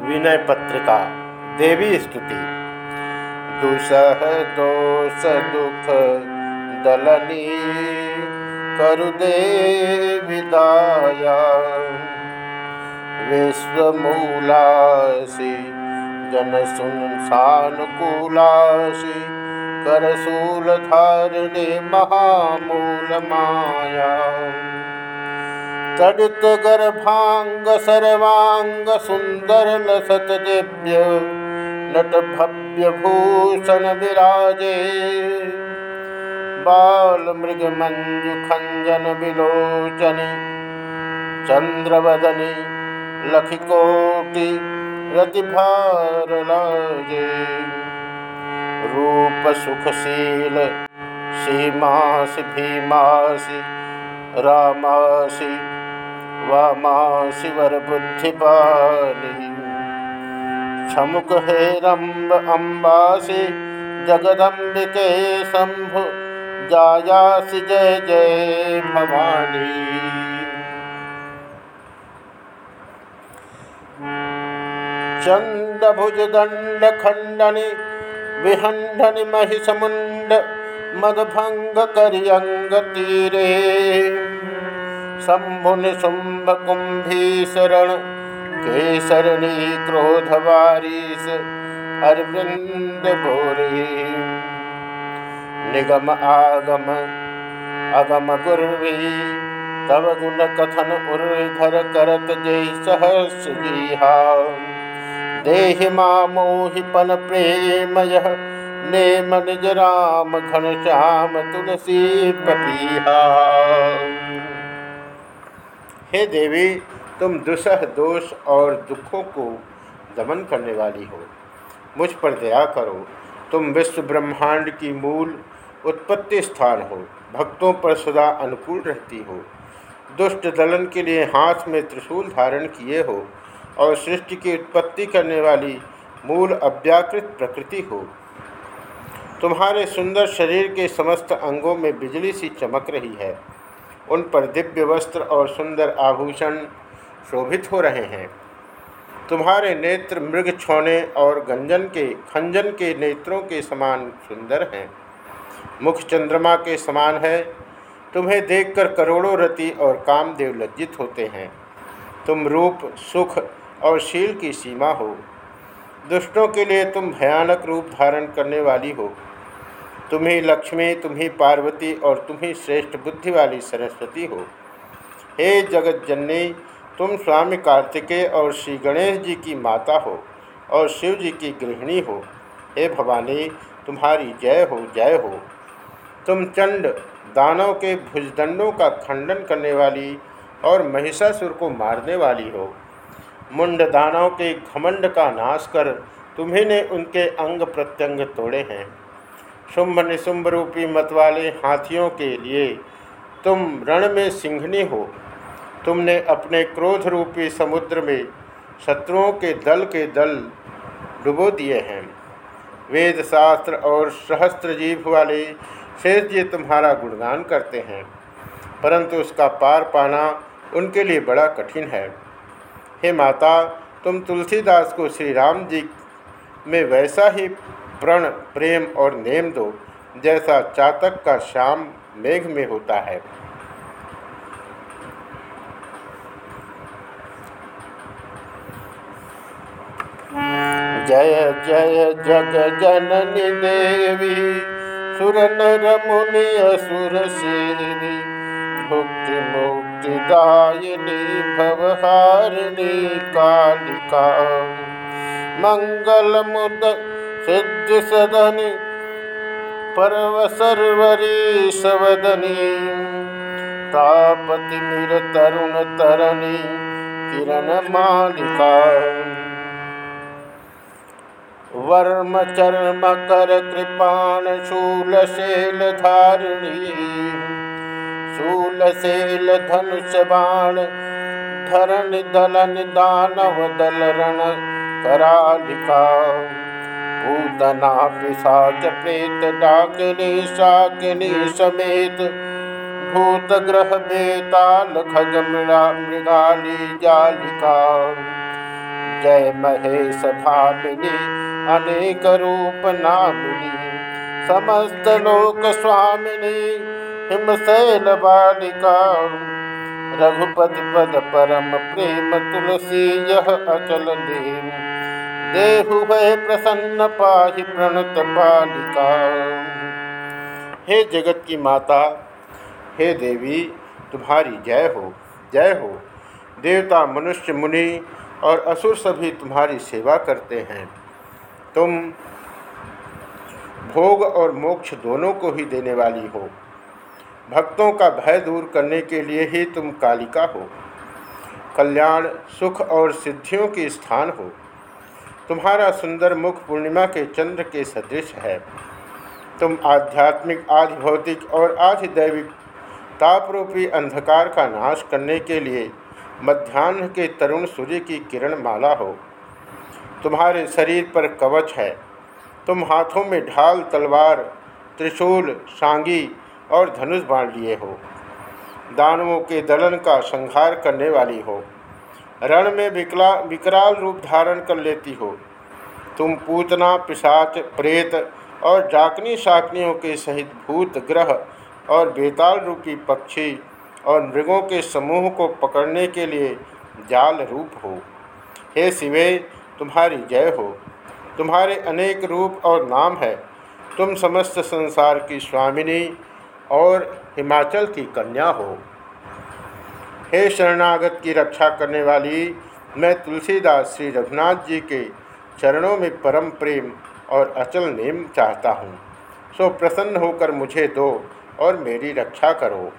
विनय पत्रिका देवी स्तुति। दुसह दोष दुख दलनी करुदे विदाया विश्वमूलासी जन सुनसानुकूलासी करशूल धारिणे महामूल माया तडित गर्भांग सर्वांग सुंदर लसत दिव्य नट भव्य भूषण विराजे। बाल मृग मंजु खंजन विलोचनी, चंद्रवदनी लखिकोटि रतिभार लागे रूप सुखशील सीमासी भीमासी, रामासी वामासी वर बुद्धिपाली छमुक हेरम्ब अम्बासी, जगदम्बिके शंभु जायासी जय जय भवानी। चंदभुज दंड खंडनि विहंडनि शंभुन शुंभ कुंभीशरण केसरणी क्रोधवारीस अरविंद बोरे निगम आगम अगम गुर्वी तव गुण कथन उर्धर करत जय सहस जीहा देहि मोहिपन प्रेमय ने निज राम घन श्याम तुलसी पपीहा हे देवी, तुम दुसह दोष और दुखों को दमन करने वाली हो। मुझ पर दया करो। तुम विश्व ब्रह्मांड की मूल उत्पत्ति स्थान हो। भक्तों पर सदा अनुकूल रहती हो। दुष्ट दलन के लिए हाथ में त्रिशूल धारण किए हो और सृष्टि की उत्पत्ति करने वाली मूल अव्याकृत प्रकृति हो। तुम्हारे सुंदर शरीर के समस्त अंगों में बिजली सी चमक रही है। उन पर दिव्य वस्त्र और सुंदर आभूषण शोभित हो रहे हैं। तुम्हारे नेत्र मृग छोने और गंजन के, खंजन के नेत्रों के समान सुंदर हैं। मुख चंद्रमा के समान है। तुम्हें देखकर करोड़ों रति और कामदेव लज्जित होते हैं। तुम रूप, सुख और शील की सीमा हो। दुष्टों के लिए तुम भयानक रूप धारण करने वाली हो। तुम्ही लक्ष्मी, तुम्ही पार्वती और तुम्ही श्रेष्ठ बुद्धि वाली सरस्वती हो। हे जगत जननी, तुम स्वामी कार्तिकेय और श्री गणेश जी की माता हो और शिव जी की गृहिणी हो। हे भवानी, तुम्हारी जय हो जय हो। तुम चंड दानव के भुजदंडों का खंडन करने वाली और महिषासुर को मारने वाली हो। मुंड दानव के घमंड का नाश कर तुम्ही ने उनके अंग प्रत्यंग तोड़े हैं। शुंभ निशुंभ रूपी मत वाले हाथियों के लिए तुम रण में सिंघनी हो। तुमने अपने क्रोध रूपी समुद्र में शत्रुओं के दल के दल डुबो दिए हैं। वेद शास्त्र और सहस्त्र जीव वाले शेष जी तुम्हारा गुणगान करते हैं, परंतु उसका पार पाना उनके लिए बड़ा कठिन है। हे माता, तुम तुलसीदास को श्री राम जी में वैसा ही प्रण प्रेम और नेम दो, जैसा चातक का शाम मेघ में होता है। जय जय, जग जननी देवी, सुर नर मुनि असुर सेवी, भुक्ति मुक्ति मुक्तिदायिनी भवहारिणी कालिका। मंगल मुद सिद्धि सदनी परव सर्वरी सवदनी। तापति मिर तरुण तरणी, किरण मालिका। वर्म चर्म कर कृपाण शूल शैल धारिणी। शूलशैल धनुष बाण, धरण दलन दानव दल रण करालिका। पूतना पिशाच, प्रेत, डाकिनी, शाकिनी समेत भूत ग्रह, बेताल मृगा मृगाली, जालिका। जय महेश भामिनी अनेक रूप नामिनी, समस्त लोक स्वामिनी हिमशैल बालिका। रघुपति पद परम प्रेम तुलसी, यह अचल देव देहु है प्रसन्न पाहि प्रणत बालिका। हे जगत की माता, हे देवी, तुम्हारी जय हो जय हो। देवता, मनुष्य, मुनि और असुर सभी तुम्हारी सेवा करते हैं। तुम भोग और मोक्ष दोनों को ही देने वाली हो। भक्तों का भय दूर करने के लिए ही तुम कालिका हो। कल्याण, सुख और सिद्धियों के स्थान हो। तुम्हारा सुंदर मुख पूर्णिमा के चंद्र के सदृश है। तुम आध्यात्मिक आधि भौतिक और आधि दैविक, तापरूपी अंधकार का नाश करने के लिए मध्यान्ह के तरुण सूर्य की किरण माला हो। तुम्हारे शरीर पर कवच है। तुम हाथों में ढाल, तलवार, त्रिशूल सांगी और धनुष बाँध लिए हो। दानवों के दलन का संहार करने वाली हो। रण में विकला, विकराल रूप धारण कर लेती हो। तुम पूतना, पिशाच, प्रेत और जाकनी शाकनियों के सहित भूत, ग्रह और बेताल रूपी पक्षी और मृगों के समूह को पकड़ने के लिए जाल रूप हो। हे शिवे, तुम्हारी जय हो। तुम्हारे अनेक रूप और नाम है। तुम समस्त संसार की स्वामिनी और हिमाचल की कन्या हो। हे शरणागत की रक्षा करने वाली, मैं तुलसीदास श्री रघुनाथ जी के चरणों में परम प्रेम और अचल नेम चाहता हूँ। सो प्रसन्न होकर मुझे दो और मेरी रक्षा करो।